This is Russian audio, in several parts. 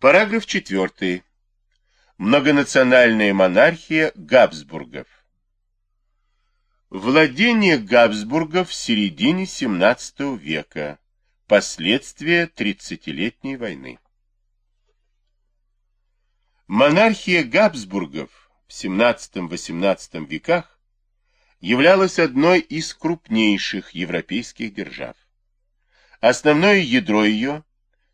Параграф 4. Многонациональная монархия Габсбургов. Владение Габсбургов в середине XVII века. Последствия Тридцатилетней войны. Монархия Габсбургов в XVII-XVIII веках являлась одной из крупнейших европейских держав. Основное ядро ее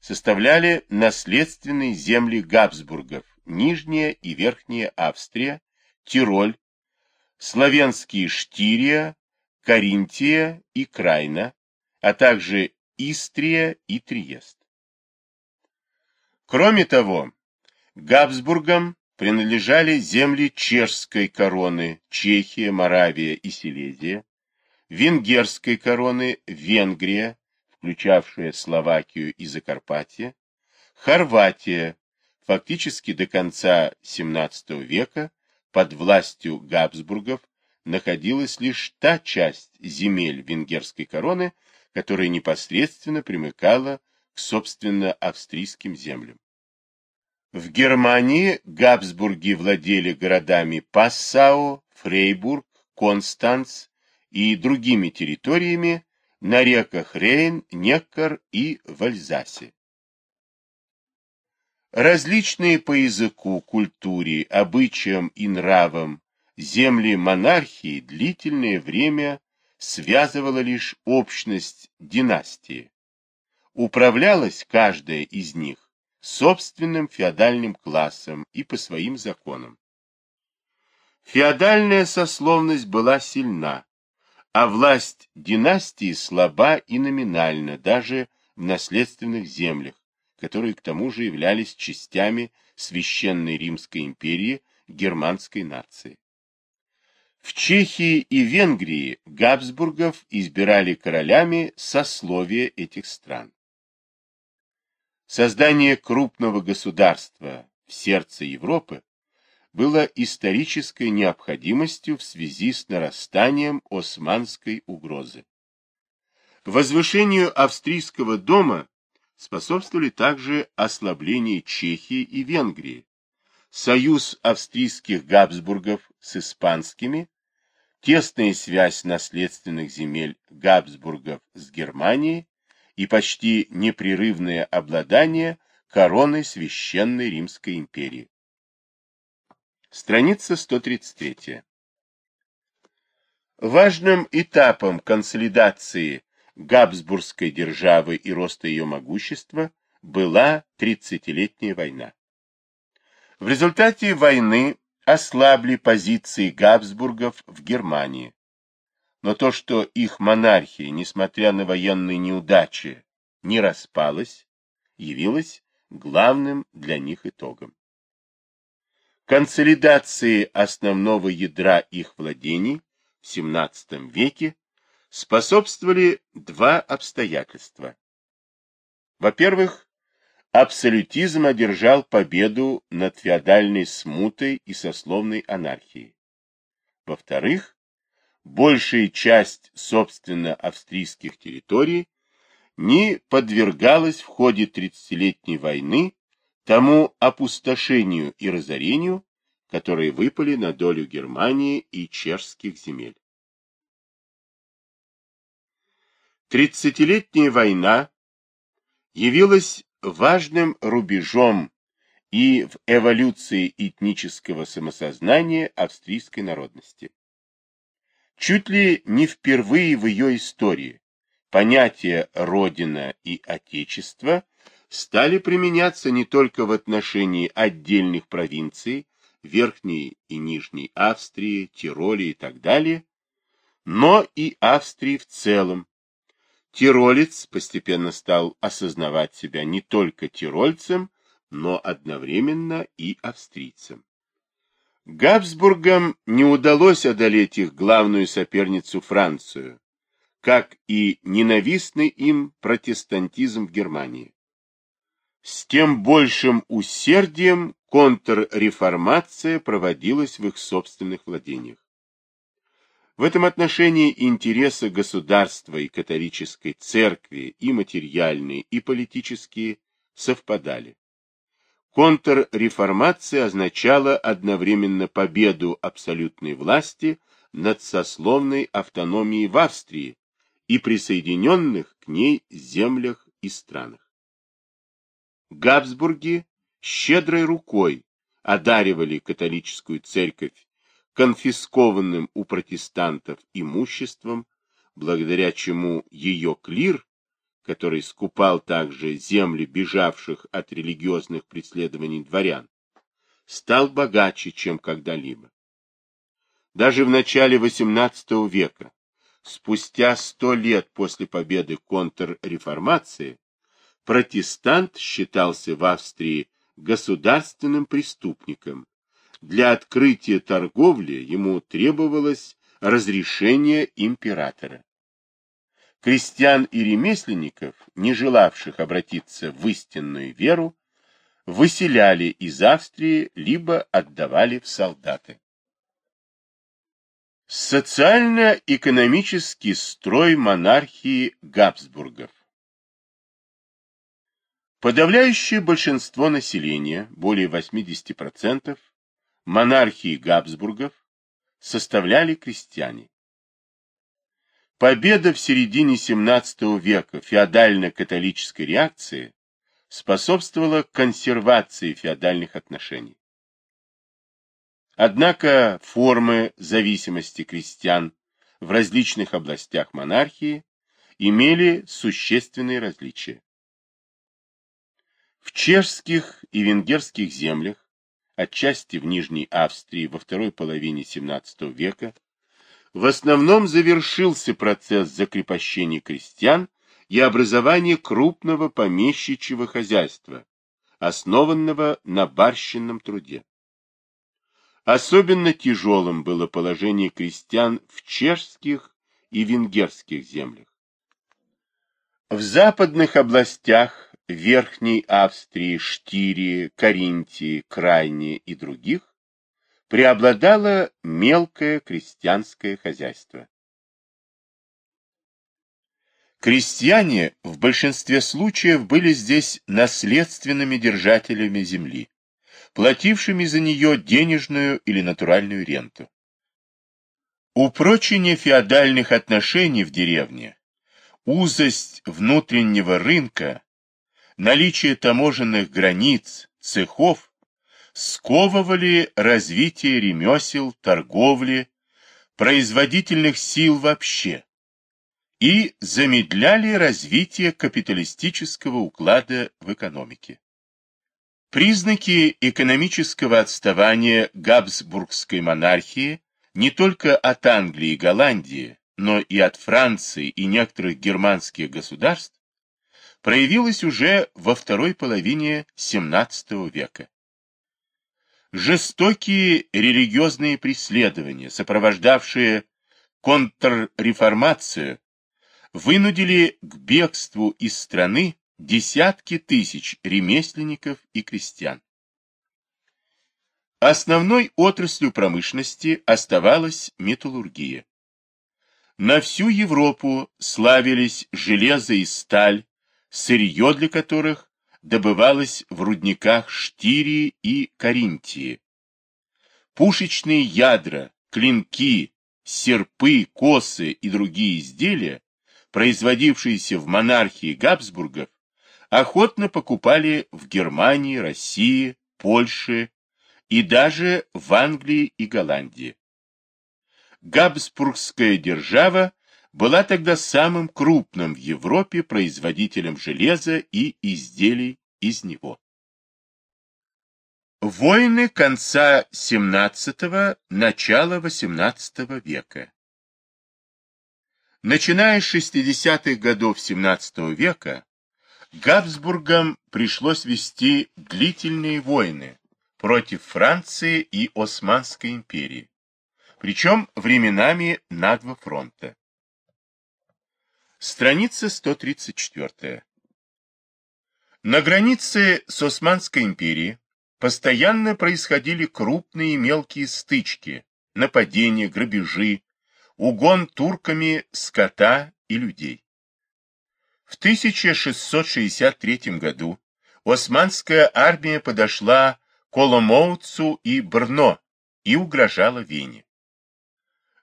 составляли наследственные земли Габсбургов, Нижняя и Верхняя Австрия, Тироль, славянские Штирия, Каринтия и Крайна, а также Истрия и Триест. Кроме того, Габсбургам принадлежали земли чешской короны Чехия, Моравия и Силезия, венгерской короны Венгрия, включавшая Словакию и Закарпатье, Хорватия, фактически до конца XVII века под властью Габсбургов находилась лишь та часть земель венгерской короны, которая непосредственно примыкала к собственно австрийским землям. В Германии Габсбурги владели городами Пассау, Фрейбург, Констанц и другими территориями, на реках Рейн, Неккар и Вальзасе. Различные по языку, культуре, обычаям и нравам земли монархии длительное время связывала лишь общность династии. Управлялась каждая из них собственным феодальным классом и по своим законам. Феодальная сословность была сильна, а власть династии слаба и номинальна даже в наследственных землях, которые к тому же являлись частями Священной Римской империи германской нации. В Чехии и Венгрии Габсбургов избирали королями сословия этих стран. Создание крупного государства в сердце Европы было исторической необходимостью в связи с нарастанием османской угрозы. Возвышению австрийского дома способствовали также ослабление Чехии и Венгрии, союз австрийских Габсбургов с испанскими, тесная связь наследственных земель Габсбургов с Германией и почти непрерывное обладание короной Священной Римской империи. Страница 133. Важным этапом консолидации Габсбургской державы и роста ее могущества была Тридцатилетняя война. В результате войны ослабли позиции Габсбургов в Германии. Но то, что их монархия, несмотря на военные неудачи, не распалась, явилось главным для них итогом консолидации основного ядра их владений в XVII веке способствовали два обстоятельства. Во-первых, абсолютизм одержал победу над феодальной смутой и сословной анархией. Во-вторых, большая часть, собственно, австрийских территорий не подвергалась в ходе Тридцатилетней войны тому опустошению и разорению, которые выпали на долю Германии и чешских земель. Тридцатилетняя война явилась важным рубежом и в эволюции этнического самосознания австрийской народности. Чуть ли не впервые в ее истории понятия «родина» и «отечество» стали применяться не только в отношении отдельных провинций, Верхней и Нижней Австрии, Тироли и так далее, но и Австрии в целом. Тиролец постепенно стал осознавать себя не только тирольцем, но одновременно и австрийцем. Габсбургам не удалось одолеть их главную соперницу Францию, как и ненавистный им протестантизм в Германии. С тем большим усердием контрреформация проводилась в их собственных владениях. В этом отношении интересы государства и католической церкви и материальные, и политические совпадали. Контрреформация означала одновременно победу абсолютной власти над сословной автономией в Австрии и присоединенных к ней землях и странах. Габсбурги щедрой рукой одаривали католическую церковь конфискованным у протестантов имуществом, благодаря чему ее клир который скупал также земли бежавших от религиозных преследований дворян, стал богаче, чем когда-либо. Даже в начале XVIII века, спустя сто лет после победы контрреформации, протестант считался в Австрии государственным преступником. Для открытия торговли ему требовалось разрешение императора. Крестьян и ремесленников, не желавших обратиться в истинную веру, выселяли из Австрии либо отдавали в солдаты. Социально-экономический строй монархии Габсбургов Подавляющее большинство населения, более 80%, монархии Габсбургов составляли крестьяне. Победа в середине XVII века феодально-католической реакции способствовала консервации феодальных отношений. Однако формы зависимости крестьян в различных областях монархии имели существенные различия. В чешских и венгерских землях, отчасти в Нижней Австрии во второй половине XVII века, в основном завершился процесс закрепощения крестьян и образования крупного помещичьего хозяйства, основанного на барщинном труде. Особенно тяжелым было положение крестьян в чешских и венгерских землях. В западных областях Верхней Австрии, Штирии, Каринтии, Крайней и других преобладало мелкое крестьянское хозяйство. Крестьяне в большинстве случаев были здесь наследственными держателями земли, платившими за нее денежную или натуральную ренту. Упрочение феодальных отношений в деревне, узость внутреннего рынка, наличие таможенных границ, цехов сковывали развитие ремесел, торговли, производительных сил вообще и замедляли развитие капиталистического уклада в экономике. Признаки экономического отставания Габсбургской монархии не только от Англии и Голландии, но и от Франции и некоторых германских государств проявилось уже во второй половине XVII века. Жестокие религиозные преследования, сопровождавшие контрреформацию, вынудили к бегству из страны десятки тысяч ремесленников и крестьян. Основной отраслью промышленности оставалась металлургия. На всю Европу славились железо и сталь, сырье для которых добывалось в рудниках Штирии и Каринтии. Пушечные ядра, клинки, серпы, косы и другие изделия, производившиеся в монархии Габсбургов, охотно покупали в Германии, России, Польше и даже в Англии и Голландии. Габсбургская держава была тогда самым крупным в Европе производителем железа и изделий из него. Войны конца XVII – начала XVIII века Начиная с 60-х годов XVII века, Габсбургам пришлось вести длительные войны против Франции и Османской империи, причем временами на два фронта. Страница 134. На границе с Османской империей постоянно происходили крупные и мелкие стычки, нападения, грабежи, угон турками скота и людей. В 1663 году османская армия подошла к Оломоуцу и Брно и угрожала Вене.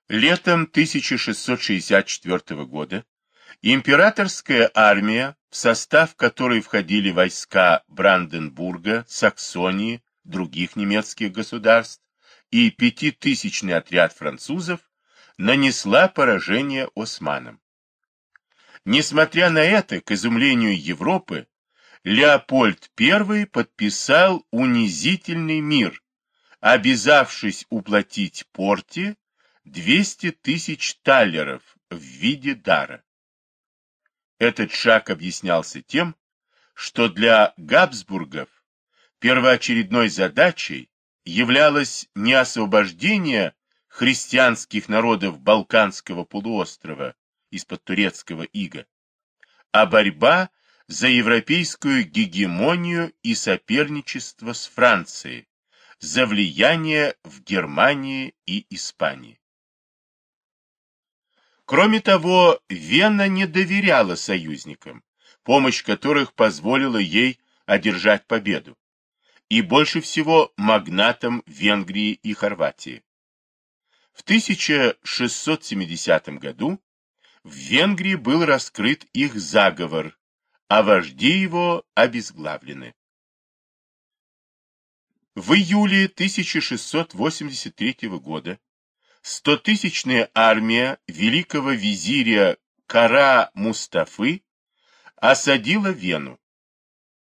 Летом 1664 года императорская армия, в состав которой входили войска Бранденбурга, Саксонии, других немецких государств и пятитысячный отряд французов, нанесла поражение османам. Несмотря на это, к изумлению Европы, Леопольд I подписал унизительный мир, обязавшись уплатить порте 200 тысяч талеров в виде дара. Этот шаг объяснялся тем, что для Габсбургов первоочередной задачей являлось не освобождение христианских народов Балканского полуострова из-под турецкого ига, а борьба за европейскую гегемонию и соперничество с Францией, за влияние в Германии и Испании. Кроме того, Вена не доверяла союзникам, помощь которых позволила ей одержать победу, и больше всего магнатам Венгрии и Хорватии. В 1670 году в Венгрии был раскрыт их заговор, а вожди его обезглавлены. В июле 1683 года стотысячная армия великого визиря Кара Мустафы осадила Вену.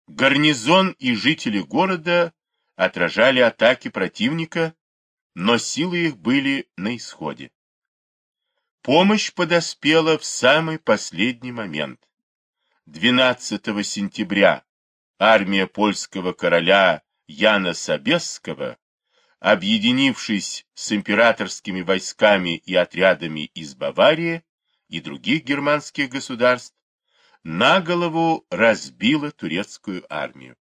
Гарнизон и жители города отражали атаки противника, но силы их были на исходе. Помощь подоспела в самый последний момент. 12 сентября армия польского короля Яна Собесского, объединившись с императорскими войсками и отрядами из Баварии и других германских государств, на голову разбила турецкую армию.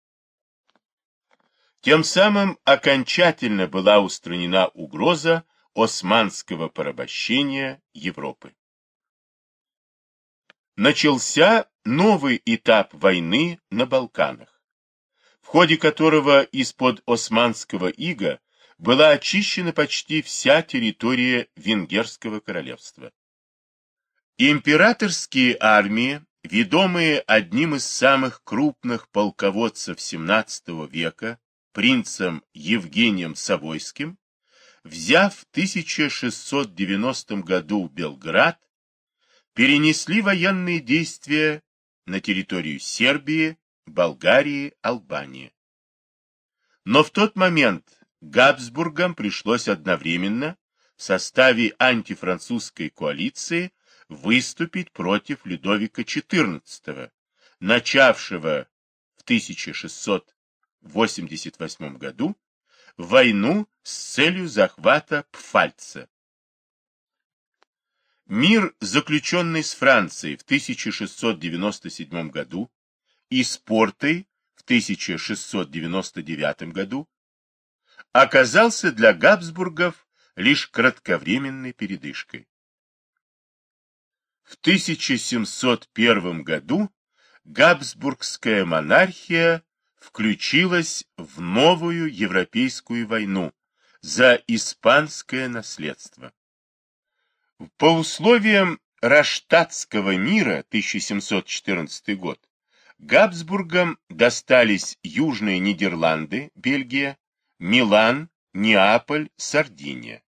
Тем самым окончательно была устранена угроза османского порабощения Европы. Начался новый этап войны на Балканах, в ходе которого из-под османского ига была очищена почти вся территория Венгерского королевства. Императорские армии, ведомые одним из самых крупных полководцев XVII века, принцем Евгением Савойским, взяв в 1690 году Белград, перенесли военные действия на территорию Сербии, Болгарии, Албании. Но в тот момент Габсбургам пришлось одновременно в составе антифранцузской коалиции выступить против Людовика XIV, начавшего в 1688 году войну с целью захвата Пфальца. Мир, заключенный с Францией в 1697 году и с Портой в 1699 году, оказался для Габсбургов лишь кратковременной передышкой. В 1701 году Габсбургская монархия включилась в новую европейскую войну за испанское наследство. По условиям Раштатского мира 1714 год Габсбургам достались Южные Нидерланды, Бельгия, Милан, Неаполь, Сардиния.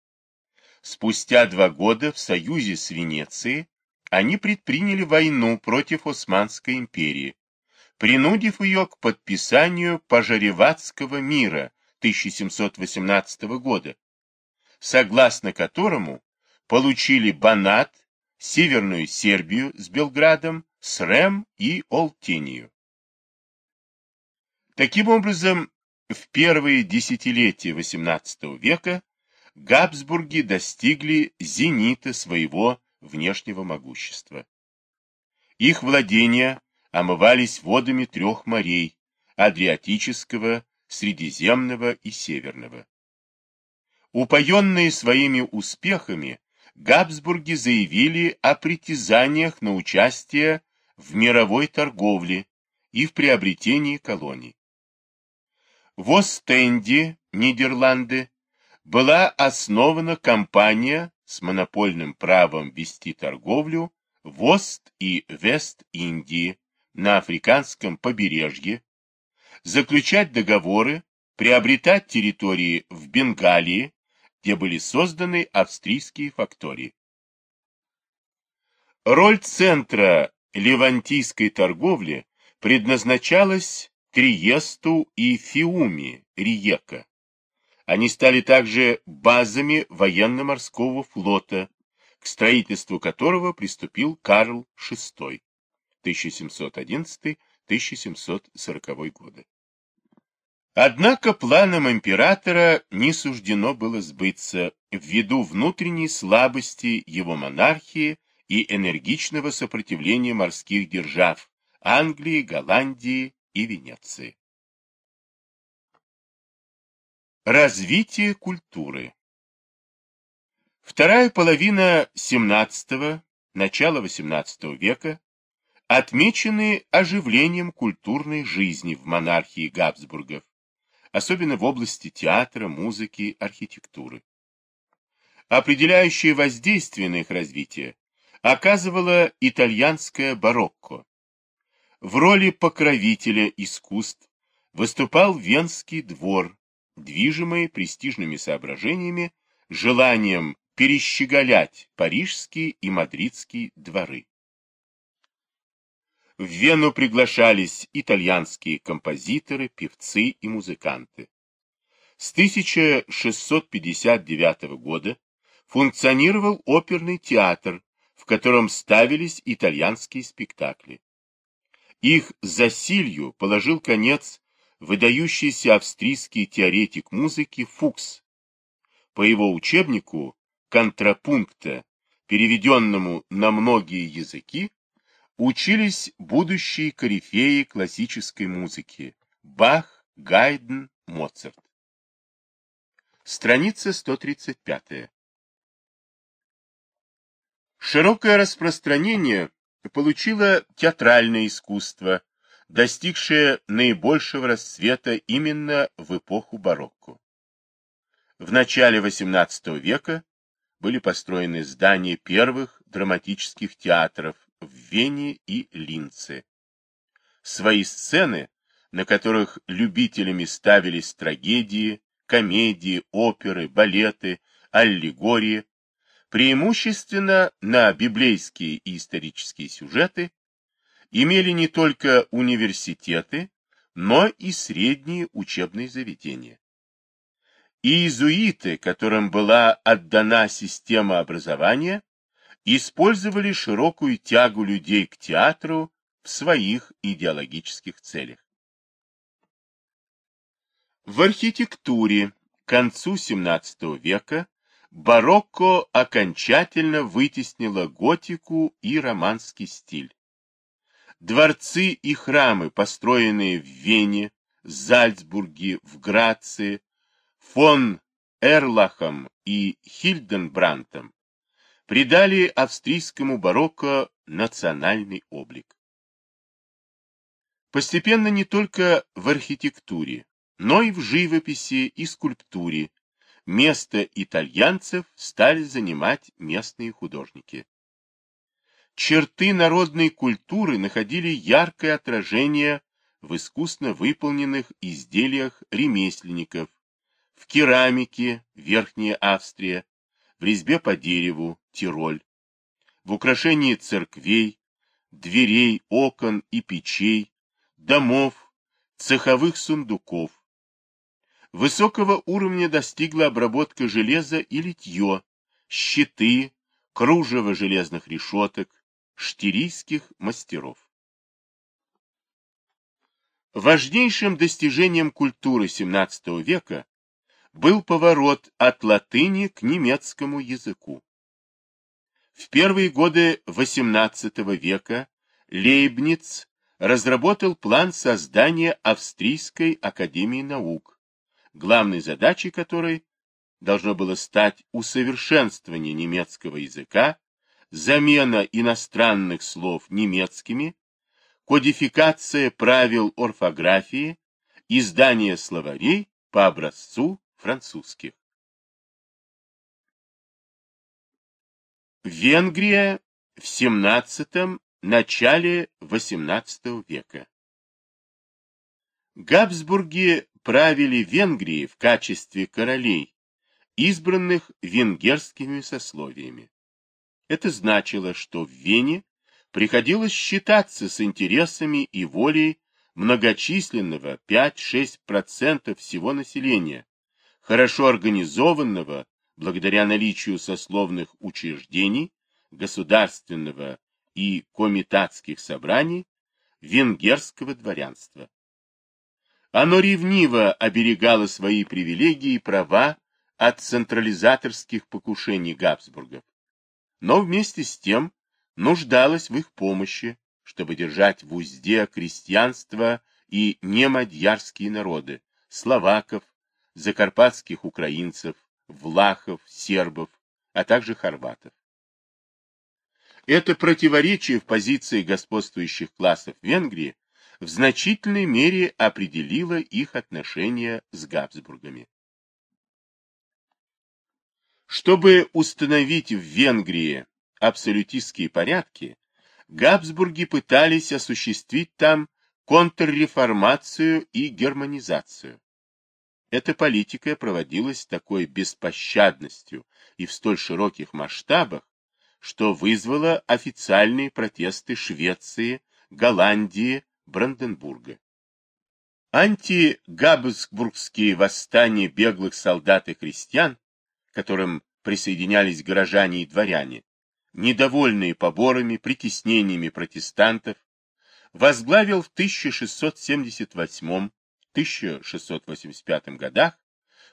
Спустя два года в союзе с Венецией они предприняли войну против Османской империи, принудив ее к подписанию Пожареватского мира 1718 года, согласно которому получили Банат, Северную Сербию с Белградом, Срем и Олтению. Таким образом, в первые десятилетия XVIII века Габсбурги достигли зенита своего внешнего могущества. Их владения омывались водами трех морей – Адриатического, Средиземного и Северного. Упоенные своими успехами, Габсбурги заявили о притязаниях на участие в мировой торговле и в приобретении колоний. В Остенде, Нидерланды, была основана компания с монопольным правом вести торговлю в Ост- и Вест-Индии, на африканском побережье, заключать договоры, приобретать территории в Бенгалии, где были созданы австрийские фактории. Роль центра левантийской торговли предназначалась Триесту и Фиуме, Риека. Они стали также базами военно-морского флота, к строительству которого приступил Карл VI 1711-1740 годы. Однако планам императора не суждено было сбыться ввиду внутренней слабости его монархии и энергичного сопротивления морских держав Англии, Голландии и Венеции. Развитие культуры Вторая половина XVII – начало XVIII века отмечены оживлением культурной жизни в монархии Габсбургов, особенно в области театра, музыки, архитектуры. Определяющее воздействие на их развитие оказывало итальянское барокко. В роли покровителя искусств выступал Венский двор, движимый престижными соображениями, желанием перещеголять парижские и мадридские дворы. В Вену приглашались итальянские композиторы, певцы и музыканты. С 1659 года функционировал оперный театр, в котором ставились итальянские спектакли. Их засилью положил конец выдающийся австрийский теоретик музыки Фукс. По его учебнику «Контрапункта», переведенному на многие языки, учились будущие корифеи классической музыки Бах, Гайден, Моцарт. Страница 135. Широкое распространение получило театральное искусство, достигшее наибольшего расцвета именно в эпоху барокко. В начале XVIII века были построены здания первых драматических театров в Вене и Линце. Свои сцены, на которых любителями ставились трагедии, комедии, оперы, балеты, аллегории, преимущественно на библейские и исторические сюжеты, имели не только университеты, но и средние учебные заведения. И иезуиты, которым была отдана система образования, использовали широкую тягу людей к театру в своих идеологических целях. В архитектуре к концу XVII века барокко окончательно вытеснило готику и романский стиль. Дворцы и храмы, построенные в Вене, Зальцбурге, в Грации, фон Эрлахом и Хильденбрантом, придали австрийскому барокко национальный облик. Постепенно не только в архитектуре, но и в живописи и скульптуре место итальянцев стали занимать местные художники. Черты народной культуры находили яркое отражение в искусно выполненных изделиях ремесленников, в керамике Верхняя Австрия, в резьбе по дереву Тироль, в украшении церквей, дверей, окон и печей, домов, цеховых сундуков. Высокого уровня достигла обработка железа и литье, щиты, кружево железных решеток, штирийских мастеров. Важнейшим достижением культуры XVII века был поворот от латыни к немецкому языку. В первые годы XVIII века Лейбниц разработал план создания Австрийской академии наук, главной задачей которой должно было стать усовершенствование немецкого языка, замена иностранных слов немецкими, кодификация правил орфографии, издание словарей по образцу французских. Венгрия в XVII – начале XVIII века. Габсбурги правили Венгрией в качестве королей, избранных венгерскими сословиями. Это значило, что в Вене приходилось считаться с интересами и волей многочисленного 5-6% всего населения, хорошо организованного благодаря наличию сословных учреждений, государственного и комитатских собраний, венгерского дворянства. Оно ревниво оберегало свои привилегии и права от централизаторских покушений Габсбургов, но вместе с тем нуждалось в их помощи, чтобы держать в узде крестьянство и немадьярские народы, словаков, закарпатских украинцев, влахов, сербов, а также хорватов. Это противоречие в позиции господствующих классов Венгрии в значительной мере определило их отношения с Габсбургами. Чтобы установить в Венгрии абсолютистские порядки, Габсбурги пытались осуществить там контрреформацию и германизацию. Эта политика проводилась такой беспощадностью и в столь широких масштабах, что вызвало официальные протесты Швеции, Голландии, Бранденбурга. Антигабсбургские восстания беглых солдат и крестьян, которым присоединялись горожане и дворяне, недовольные поборами, притеснениями протестантов, возглавил в 1678-1685 годах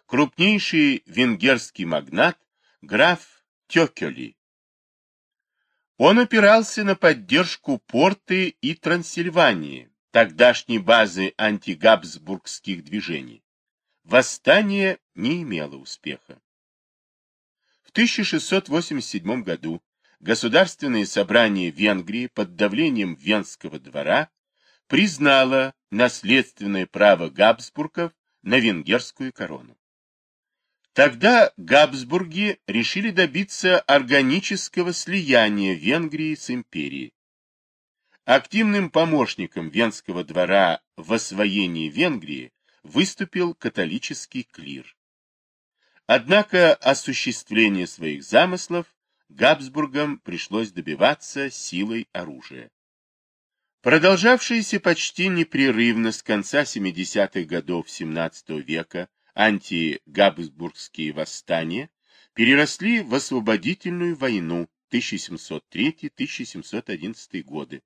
крупнейший венгерский магнат граф Тёкели, он опирался на поддержку Порты и Трансильвании, тогдашней базы антигабсбургских движений. Восстание не имело успеха. В 1687 году Государственное собрание Венгрии под давлением Венского двора признало наследственное право Габсбургов на венгерскую корону. Тогда Габсбурги решили добиться органического слияния Венгрии с империей. Активным помощником Венского двора в освоении Венгрии выступил католический клир. Однако осуществление своих замыслов Габсбургам пришлось добиваться силой оружия. Продолжавшиеся почти непрерывно с конца 70-х годов XVII века антигабсбургские восстания переросли в освободительную войну 1703-1711 годы,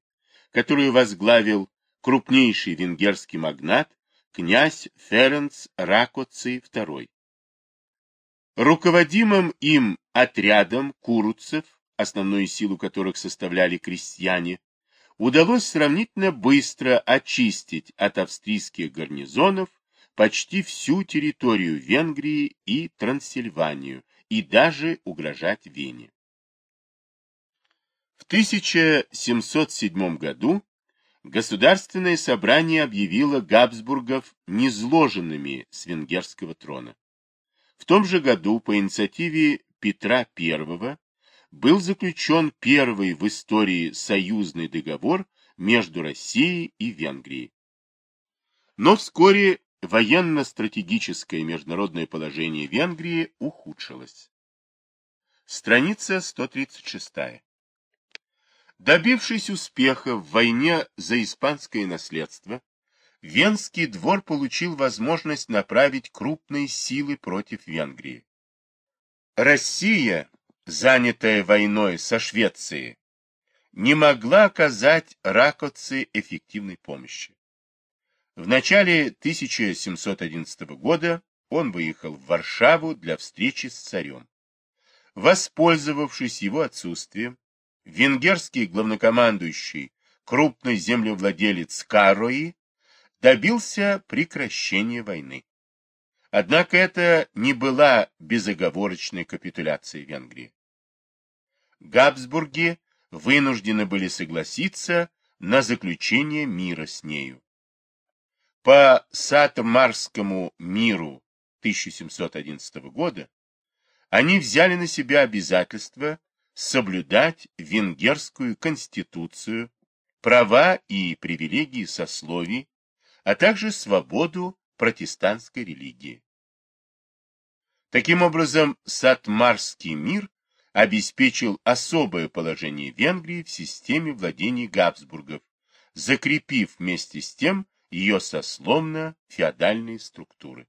которую возглавил крупнейший венгерский магнат князь Ференц Ракоци II. Руководимым им отрядом куруцев, основную силу которых составляли крестьяне, удалось сравнительно быстро очистить от австрийских гарнизонов почти всю территорию Венгрии и Трансильванию, и даже угрожать Вене. В 1707 году Государственное собрание объявило Габсбургов незложенными с венгерского трона. В том же году по инициативе Петра I был заключен первый в истории союзный договор между Россией и Венгрией. Но вскоре военно-стратегическое международное положение Венгрии ухудшилось. Страница 136. Добившись успеха в войне за испанское наследство, Венский двор получил возможность направить крупные силы против Венгрии. Россия, занятая войной со Швецией, не могла оказать Ракоци эффективной помощи. В начале 1711 года он выехал в Варшаву для встречи с царем. Воспользовавшись его отсутствием, венгерский главнокомандующий, крупный землевладелец Карои, добился прекращения войны. Однако это не была безоговорочной капитуляцией Венгрии. Габсбурги вынуждены были согласиться на заключение мира с нею. По Сатмарскому миру 1711 года они взяли на себя обязательство соблюдать венгерскую конституцию, права и привилегии сословий, а также свободу протестантской религии. Таким образом, Сатмарский мир обеспечил особое положение Венгрии в системе владений Габсбургов, закрепив вместе с тем ее сословно-феодальные структуры.